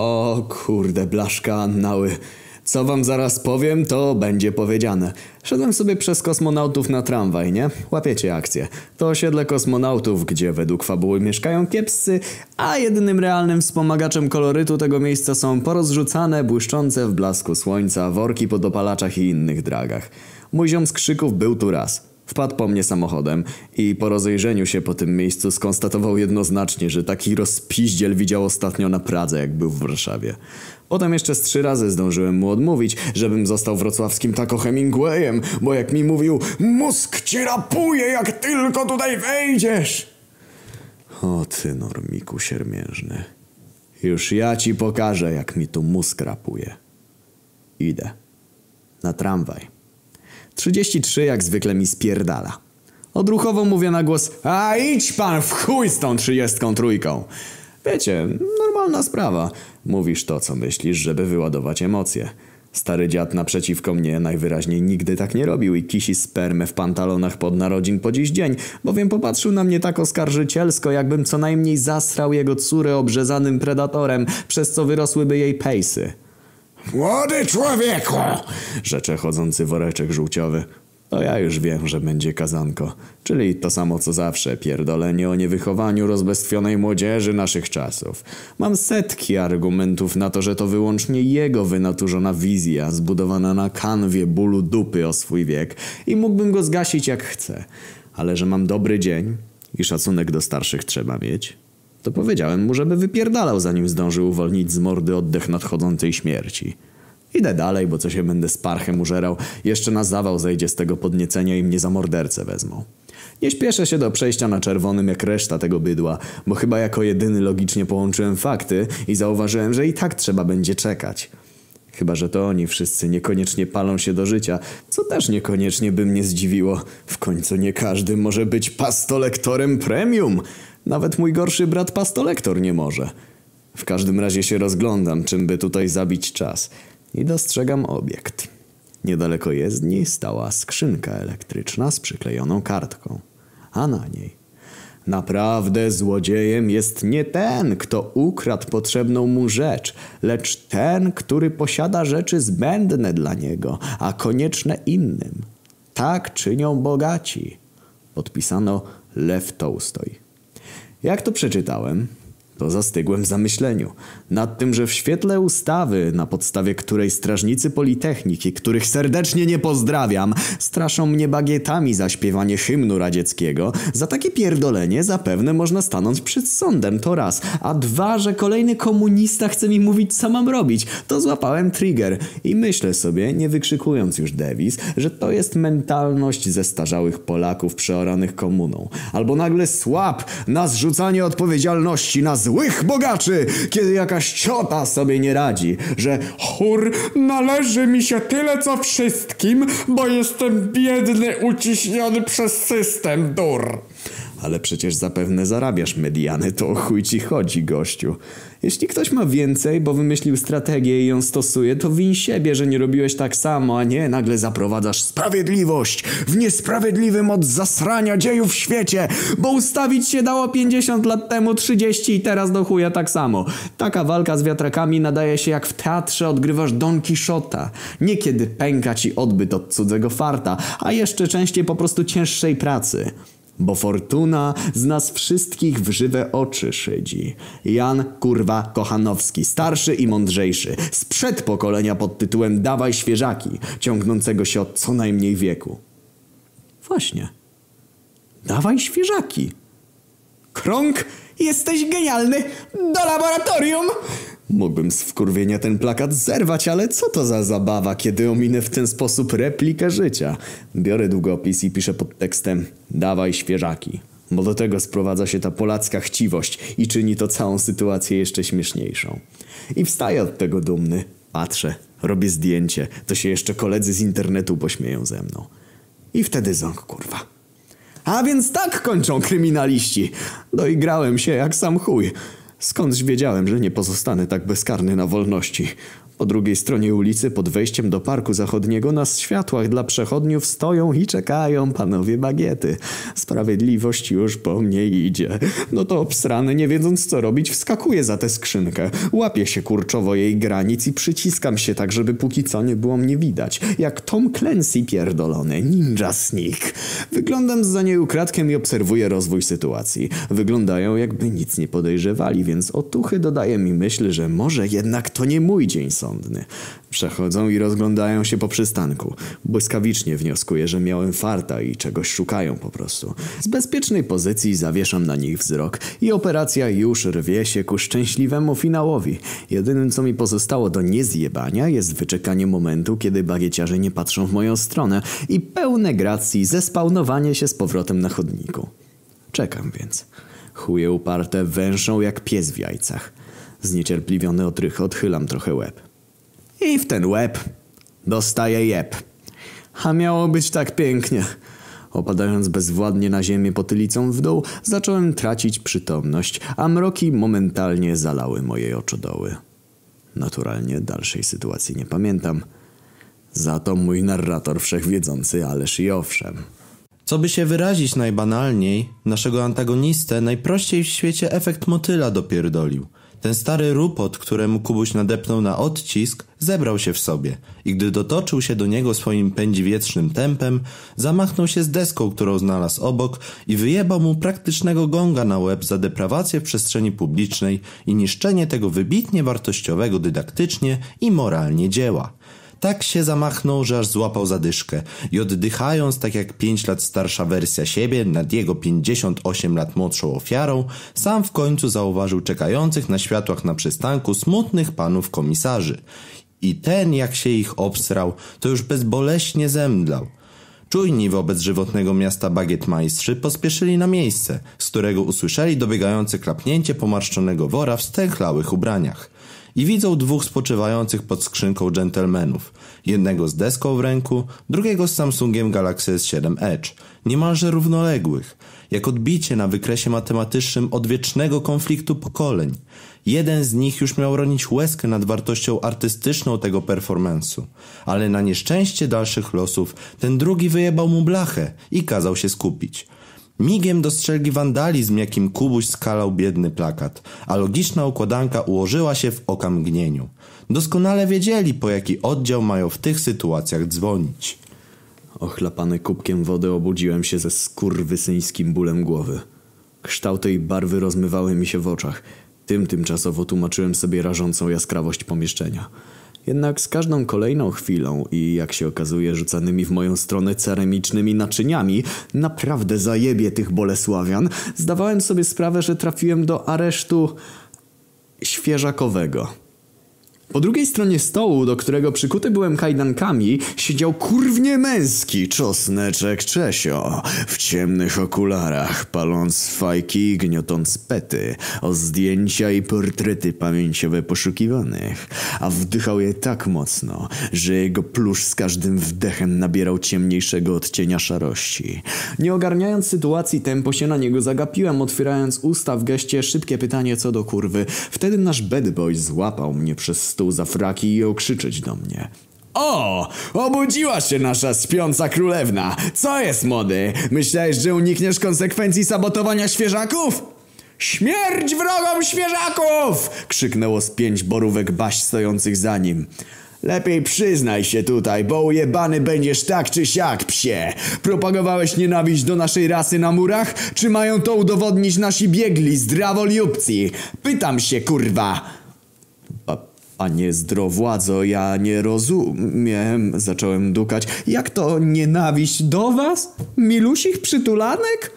O kurde, blaszka Annały. Co wam zaraz powiem, to będzie powiedziane. Szedłem sobie przez kosmonautów na tramwaj, nie? Łapiecie akcję. To osiedle kosmonautów, gdzie według fabuły mieszkają kiepscy, a jedynym realnym wspomagaczem kolorytu tego miejsca są porozrzucane, błyszczące w blasku słońca worki po dopalaczach i innych dragach. Mój ziom z krzyków był tu raz. Wpadł po mnie samochodem i po rozejrzeniu się po tym miejscu skonstatował jednoznacznie, że taki rozpiździel widział ostatnio na Pradze, jak był w Warszawie. Potem jeszcze z trzy razy zdążyłem mu odmówić, żebym został wrocławskim tako Hemingwayem, bo jak mi mówił, mózg ci rapuje, jak tylko tutaj wejdziesz. O ty normiku siermiężny. Już ja ci pokażę, jak mi tu mózg rapuje. Idę. Na tramwaj. 33 jak zwykle mi spierdala. Odruchowo mówię na głos, a idź pan w chuj z tą trzydziestką trójką. Wiecie, normalna sprawa. Mówisz to, co myślisz, żeby wyładować emocje. Stary dziad naprzeciwko mnie najwyraźniej nigdy tak nie robił i kisi spermę w pantalonach pod narodzin po dziś dzień, bowiem popatrzył na mnie tak oskarżycielsko, jakbym co najmniej zasrał jego córę obrzezanym predatorem, przez co wyrosłyby jej pejsy. Młody człowieku! rzecze chodzący woreczek żółciowy. To ja już wiem, że będzie kazanko. Czyli to samo co zawsze, pierdolenie o niewychowaniu rozbestwionej młodzieży naszych czasów. Mam setki argumentów na to, że to wyłącznie jego wynaturzona wizja, zbudowana na kanwie bólu dupy o swój wiek i mógłbym go zgasić jak chcę. Ale że mam dobry dzień i szacunek do starszych trzeba mieć, to powiedziałem mu, żeby wypierdalał, zanim zdążył uwolnić z mordy oddech nadchodzącej śmierci. Idę dalej, bo co się będę z parchem użerał. Jeszcze na zawał zejdzie z tego podniecenia i mnie za mordercę wezmą. Nie śpieszę się do przejścia na czerwonym jak reszta tego bydła, bo chyba jako jedyny logicznie połączyłem fakty i zauważyłem, że i tak trzeba będzie czekać. Chyba, że to oni wszyscy niekoniecznie palą się do życia, co też niekoniecznie by mnie zdziwiło. W końcu nie każdy może być pastolektorem premium. Nawet mój gorszy brat pastolektor nie może. W każdym razie się rozglądam, czym by tutaj zabić czas i dostrzegam obiekt. Niedaleko jezdni stała skrzynka elektryczna z przyklejoną kartką, a na niej Naprawdę złodziejem jest nie ten, kto ukradł potrzebną mu rzecz, lecz ten, który posiada rzeczy zbędne dla niego, a konieczne innym. Tak czynią bogaci. Podpisano Lew Tolstoj. Jak to przeczytałem, to zastygłem w zamyśleniu. Nad tym, że w świetle ustawy, na podstawie której strażnicy Politechniki, których serdecznie nie pozdrawiam, straszą mnie bagietami za śpiewanie hymnu radzieckiego, za takie pierdolenie zapewne można stanąć przed sądem, to raz. A dwa, że kolejny komunista chce mi mówić, co mam robić, to złapałem trigger. I myślę sobie, nie wykrzykując już dewiz, że to jest mentalność zestarzałych Polaków przeoranych komuną. Albo nagle słab na zrzucanie odpowiedzialności na złych bogaczy, kiedy jakaś ciota sobie nie radzi, że chór należy mi się tyle co wszystkim, bo jestem biedny, uciśniony przez system, dur. Ale przecież zapewne zarabiasz mediany, to o chuj ci chodzi, gościu. Jeśli ktoś ma więcej, bo wymyślił strategię i ją stosuje, to win siebie, że nie robiłeś tak samo, a nie nagle zaprowadzasz sprawiedliwość w niesprawiedliwym od zasrania dziejów świecie, bo ustawić się dało 50 lat temu 30 i teraz do chuja tak samo. Taka walka z wiatrakami nadaje się jak w teatrze odgrywasz Don Quixota. Niekiedy pęka ci odbyt od cudzego farta, a jeszcze częściej po prostu cięższej pracy. Bo fortuna z nas wszystkich w żywe oczy szydzi. Jan kurwa Kochanowski, starszy i mądrzejszy, sprzed pokolenia pod tytułem Dawaj świeżaki, ciągnącego się od co najmniej wieku. Właśnie. Dawaj świeżaki. Krąg, jesteś genialny! Do laboratorium! Mógłbym z wkurwienia ten plakat zerwać, ale co to za zabawa, kiedy ominę w ten sposób replikę życia? Biorę długopis i piszę pod tekstem Dawaj świeżaki. Bo do tego sprowadza się ta polacka chciwość i czyni to całą sytuację jeszcze śmieszniejszą. I wstaję od tego dumny. Patrzę, robię zdjęcie, to się jeszcze koledzy z internetu pośmieją ze mną. I wtedy ząg, kurwa. A więc tak kończą kryminaliści. Doigrałem się jak sam chuj. Skądś wiedziałem, że nie pozostanę tak bezkarny na wolności. Po drugiej stronie ulicy, pod wejściem do parku zachodniego, na światłach dla przechodniów stoją i czekają panowie bagiety. Sprawiedliwość już po mnie idzie. No to obsrany, nie wiedząc co robić, wskakuje za tę skrzynkę. Łapię się kurczowo jej granic i przyciskam się tak, żeby póki co nie było mnie widać. Jak Tom Clancy pierdolony, ninja sneak. Wyglądam za niej ukradkiem i obserwuję rozwój sytuacji. Wyglądają jakby nic nie podejrzewali, więc otuchy dodaje mi myśl, że może jednak to nie mój dzień sądu rozsądny. Przechodzą i rozglądają się po przystanku. Błyskawicznie wnioskuję, że miałem farta i czegoś szukają po prostu. Z bezpiecznej pozycji zawieszam na nich wzrok i operacja już rwie się ku szczęśliwemu finałowi. Jedynym co mi pozostało do niezjebania jest wyczekanie momentu, kiedy bagieciarze nie patrzą w moją stronę i pełne gracji zespawnowanie się z powrotem na chodniku. Czekam więc. Chuje uparte węszą jak pies w jajcach. Zniecierpliwiony otrych odchylam trochę łeb. I w ten łeb dostaje jeb. A miało być tak pięknie. Opadając bezwładnie na ziemię potylicą w dół, zacząłem tracić przytomność, a mroki momentalnie zalały moje oczodoły. Naturalnie dalszej sytuacji nie pamiętam. Za to mój narrator wszechwiedzący, ależ i owszem. Co by się wyrazić najbanalniej, naszego antagonistę najprościej w świecie efekt motyla dopierdolił – ten stary rupot, któremu Kubuś nadepnął na odcisk, zebrał się w sobie i gdy dotoczył się do niego swoim pędziwietrznym tempem, zamachnął się z deską, którą znalazł obok i wyjebał mu praktycznego gonga na łeb za deprawację w przestrzeni publicznej i niszczenie tego wybitnie wartościowego dydaktycznie i moralnie dzieła. Tak się zamachnął, że aż złapał zadyszkę i oddychając tak jak pięć lat starsza wersja siebie nad jego 58 lat młodszą ofiarą, sam w końcu zauważył czekających na światłach na przystanku smutnych panów komisarzy. I ten jak się ich obsrał, to już bezboleśnie zemdlał. Czujni wobec żywotnego miasta bagietmajstrzy pospieszyli na miejsce, z którego usłyszeli dobiegające klapnięcie pomarszczonego wora w stęchlałych ubraniach i widzą dwóch spoczywających pod skrzynką dżentelmenów. Jednego z deską w ręku, drugiego z Samsungiem Galaxy S7 Edge, niemalże równoległych, jak odbicie na wykresie matematycznym odwiecznego konfliktu pokoleń. Jeden z nich już miał ronić łezkę nad wartością artystyczną tego performance'u, ale na nieszczęście dalszych losów ten drugi wyjebał mu blachę i kazał się skupić – Migiem dostrzegli wandalizm, jakim Kubuś skalał biedny plakat, a logiczna układanka ułożyła się w okamgnieniu. Doskonale wiedzieli, po jaki oddział mają w tych sytuacjach dzwonić. Ochlapany kubkiem wody obudziłem się ze skurwysyńskim bólem głowy. Kształty i barwy rozmywały mi się w oczach. Tym tymczasowo tłumaczyłem sobie rażącą jaskrawość pomieszczenia. Jednak z każdą kolejną chwilą i jak się okazuje rzucanymi w moją stronę ceramicznymi naczyniami, naprawdę zajebie tych Bolesławian, zdawałem sobie sprawę, że trafiłem do aresztu świeżakowego. Po drugiej stronie stołu, do którego przykuty byłem kajdankami, siedział kurwnie męski czosneczek Czesio w ciemnych okularach, paląc fajki i gniotąc pety o zdjęcia i portrety pamięciowe poszukiwanych, a wdychał je tak mocno, że jego plusz z każdym wdechem nabierał ciemniejszego odcienia szarości. Nie ogarniając sytuacji, tempo się na niego zagapiłem, otwierając usta w geście szybkie pytanie co do kurwy. Wtedy nasz bad boy złapał mnie przez stół za fraki i okrzyczeć do mnie. O! Obudziła się nasza śpiąca królewna! Co jest, młody? Myślałeś, że unikniesz konsekwencji sabotowania świeżaków? Śmierć wrogom świeżaków! Krzyknęło z pięć borówek baś stojących za nim. Lepiej przyznaj się tutaj, bo ujebany będziesz tak czy siak, psie. Propagowałeś nienawiść do naszej rasy na murach? Czy mają to udowodnić nasi biegli, zdrawoliubci? Pytam się, kurwa. Panie zdrowładzo, ja nie rozumiem, zacząłem dukać. Jak to nienawiść do was? Milusich przytulanek?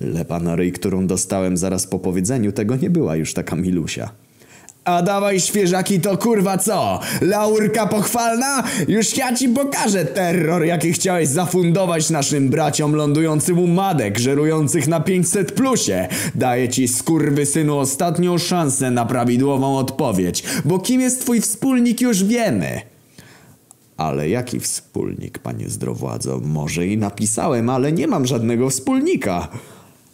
Lepa na ryj, którą dostałem zaraz po powiedzeniu tego nie była już taka milusia. A dawaj świeżaki to kurwa co? Laurka pochwalna? Już ja ci pokażę terror, jaki chciałeś zafundować naszym braciom lądującym u madek, żerujących na 500 plusie. Daję ci synu ostatnią szansę na prawidłową odpowiedź, bo kim jest twój wspólnik już wiemy. Ale jaki wspólnik, panie zdrowładzo? Może i napisałem, ale nie mam żadnego wspólnika.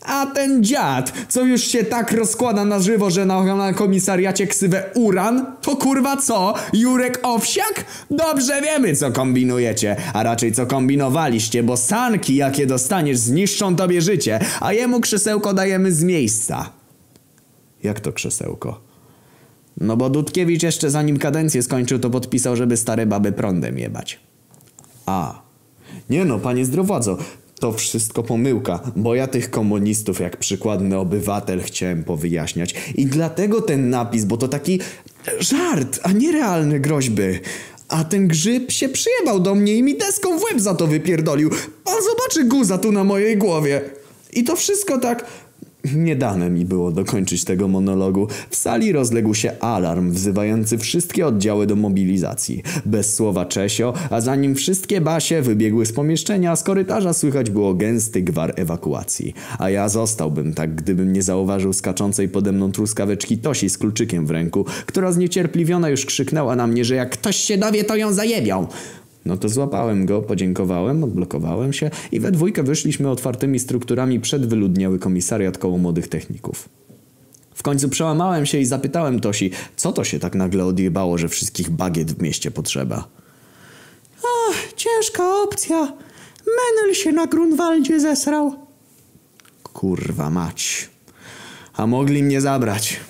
A ten dziad, co już się tak rozkłada na żywo, że na, na komisariacie ksywę uran, to kurwa co? Jurek Owsiak? Dobrze wiemy, co kombinujecie, a raczej co kombinowaliście, bo sanki, jakie dostaniesz, zniszczą tobie życie, a jemu krzesełko dajemy z miejsca. Jak to krzesełko? No bo Dudkiewicz jeszcze zanim kadencję skończył, to podpisał, żeby stare baby prądem jebać. A. Nie no, panie zdrowadzo, to wszystko pomyłka, bo ja tych komunistów jak przykładny obywatel chciałem powyjaśniać. I dlatego ten napis, bo to taki żart, a nie realne groźby. A ten grzyb się przyjebał do mnie i mi deską w łeb za to wypierdolił. Pan zobaczy guza tu na mojej głowie. I to wszystko tak... Nie dane mi było dokończyć tego monologu. W sali rozległ się alarm wzywający wszystkie oddziały do mobilizacji. Bez słowa Czesio, a zanim wszystkie basie wybiegły z pomieszczenia, z korytarza słychać było gęsty gwar ewakuacji. A ja zostałbym tak, gdybym nie zauważył skaczącej pode mną truskaweczki Tosi z kluczykiem w ręku, która zniecierpliwiona już krzyknęła na mnie, że jak ktoś się dowie, to ją zajebią. No to złapałem go, podziękowałem, odblokowałem się i we dwójkę wyszliśmy otwartymi strukturami przed wyludniały komisariat koło młodych techników. W końcu przełamałem się i zapytałem Tosi, co to się tak nagle odjebało, że wszystkich bagiet w mieście potrzeba. Ach, ciężka opcja. Menel się na Grunwaldzie zesrał. Kurwa mać. A mogli mnie zabrać.